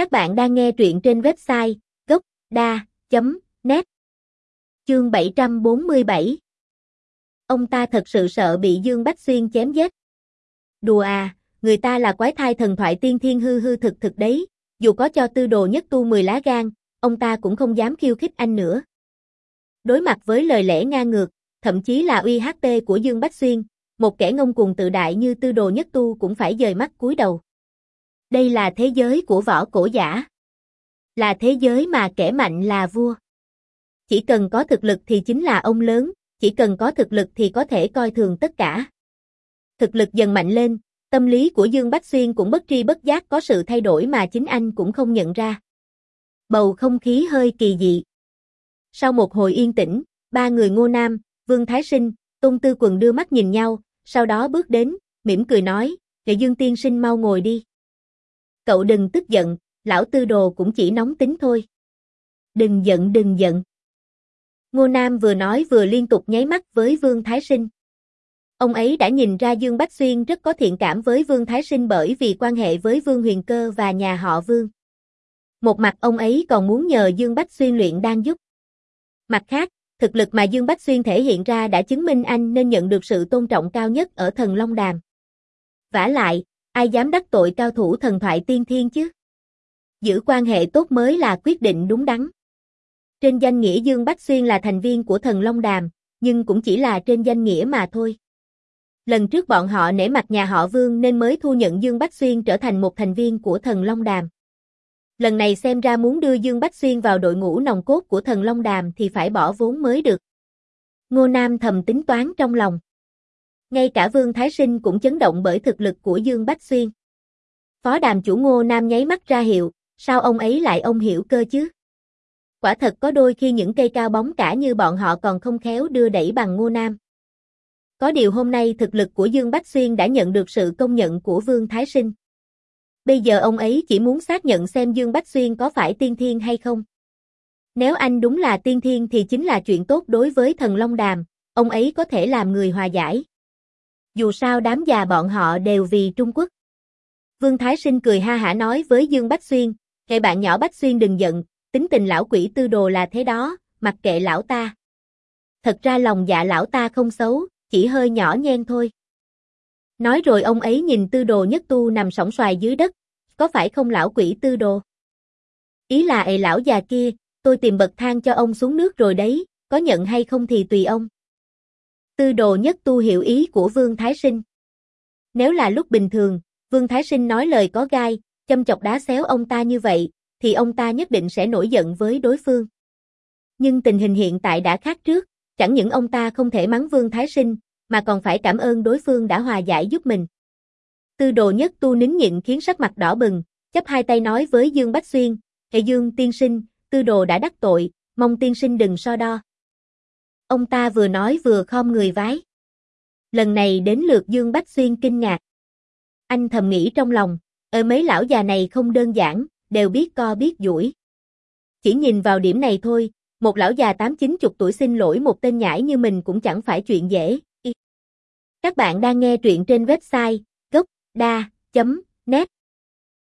Các bạn đang nghe truyện trên website gocda.net Chương 747 Ông ta thật sự sợ bị Dương Bách Xuyên chém giết. Đùa à, người ta là quái thai thần thoại tiên thiên hư hư thực thực đấy, dù có cho tư đồ nhất tu 10 lá gan, ông ta cũng không dám khiêu khích anh nữa. Đối mặt với lời lẽ ngang ngược, thậm chí là uy HT của Dương Bách Xuyên, một kẻ ngông cuồng tự đại như tư đồ nhất tu cũng phải dời mắt cúi đầu. Đây là thế giới của võ cổ giả. Là thế giới mà kẻ mạnh là vua. Chỉ cần có thực lực thì chính là ông lớn, chỉ cần có thực lực thì có thể coi thường tất cả. Thực lực dần mạnh lên, tâm lý của Dương Bách Xuyên cũng bất tri bất giác có sự thay đổi mà chính anh cũng không nhận ra. Bầu không khí hơi kỳ dị. Sau một hồi yên tĩnh, ba người Ngô Nam, Vương Thái Sinh, Tôn Tư Quần đưa mắt nhìn nhau, sau đó bước đến, mỉm cười nói, Nghệ Dương tiên sinh mau ngồi đi. Cậu đừng tức giận, lão tư đồ cũng chỉ nóng tính thôi. Đừng giận đừng giận. Ngô Nam vừa nói vừa liên tục nháy mắt với Vương Thái Sinh. Ông ấy đã nhìn ra Dương Bách Xuyên rất có thiện cảm với Vương Thái Sinh bởi vì quan hệ với Vương Huyền Cơ và nhà họ Vương. Một mặt ông ấy còn muốn nhờ Dương Bách Xuyên luyện đan giúp. Mặt khác, thực lực mà Dương Bách Xuyên thể hiện ra đã chứng minh anh nên nhận được sự tôn trọng cao nhất ở thần Long Đàm. vả lại, ai dám đắc tội cao thủ thần thoại tiên thiên chứ? Giữ quan hệ tốt mới là quyết định đúng đắn. Trên danh nghĩa Dương Bách Xuyên là thành viên của thần Long Đàm, nhưng cũng chỉ là trên danh nghĩa mà thôi. Lần trước bọn họ nể mặt nhà họ Vương nên mới thu nhận Dương Bách Xuyên trở thành một thành viên của thần Long Đàm. Lần này xem ra muốn đưa Dương Bách Xuyên vào đội ngũ nòng cốt của thần Long Đàm thì phải bỏ vốn mới được. Ngô Nam thầm tính toán trong lòng. Ngay cả Vương Thái Sinh cũng chấn động bởi thực lực của Dương Bách Xuyên. Phó đàm chủ Ngô Nam nháy mắt ra hiệu, sao ông ấy lại ông hiểu cơ chứ? Quả thật có đôi khi những cây cao bóng cả như bọn họ còn không khéo đưa đẩy bằng Ngô Nam. Có điều hôm nay thực lực của Dương Bách Xuyên đã nhận được sự công nhận của Vương Thái Sinh. Bây giờ ông ấy chỉ muốn xác nhận xem Dương Bách Xuyên có phải tiên thiên hay không. Nếu anh đúng là tiên thiên thì chính là chuyện tốt đối với thần Long Đàm, ông ấy có thể làm người hòa giải. Dù sao đám già bọn họ đều vì Trung Quốc. Vương Thái Sinh cười ha hả nói với Dương Bách Xuyên, kệ bạn nhỏ Bách Xuyên đừng giận, tính tình lão quỷ tư đồ là thế đó, mặc kệ lão ta. Thật ra lòng dạ lão ta không xấu, chỉ hơi nhỏ nhen thôi. Nói rồi ông ấy nhìn tư đồ nhất tu nằm sóng xoài dưới đất, có phải không lão quỷ tư đồ? Ý là ệ lão già kia, tôi tìm bậc thang cho ông xuống nước rồi đấy, có nhận hay không thì tùy ông. Tư đồ nhất tu hiểu ý của Vương Thái Sinh. Nếu là lúc bình thường, Vương Thái Sinh nói lời có gai, châm chọc đá xéo ông ta như vậy, thì ông ta nhất định sẽ nổi giận với đối phương. Nhưng tình hình hiện tại đã khác trước, chẳng những ông ta không thể mắng Vương Thái Sinh, mà còn phải cảm ơn đối phương đã hòa giải giúp mình. Tư đồ nhất tu nín nhịn khiến sắc mặt đỏ bừng, chấp hai tay nói với Dương Bách Xuyên, Hệ Dương tiên sinh, tư đồ đã đắc tội, mong tiên sinh đừng so đo. Ông ta vừa nói vừa khom người vái. Lần này đến lượt Dương Bách Xuyên kinh ngạc. Anh thầm nghĩ trong lòng, ở mấy lão già này không đơn giản, đều biết co biết duỗi. Chỉ nhìn vào điểm này thôi, một lão già tám chín chục tuổi xin lỗi một tên nhãi như mình cũng chẳng phải chuyện dễ. Các bạn đang nghe truyện trên website gocda.net